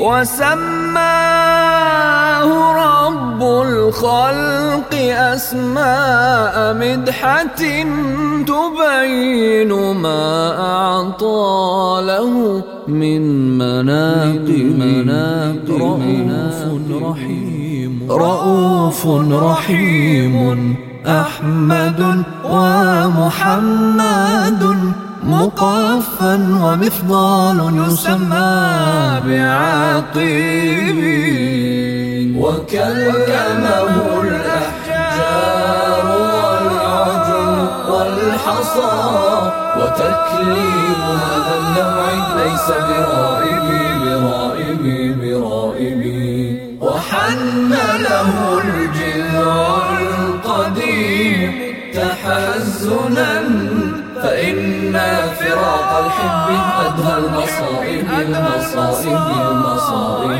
وسماه رب الخلق أسماء مدحة تبين ما أعطى له من مناقب رؤوف رحيم. رؤوف رحيم. أحمد ومحمد مقفا ومفضال يسمى بعقيب وكلمه الأحجار والعجل والحصى وتكليم هذا النوع ليس برائب برائب برائب. وحمله الجذع القديم تحزنا فإن فراق الحب أدهى المصائب المصائب المصائب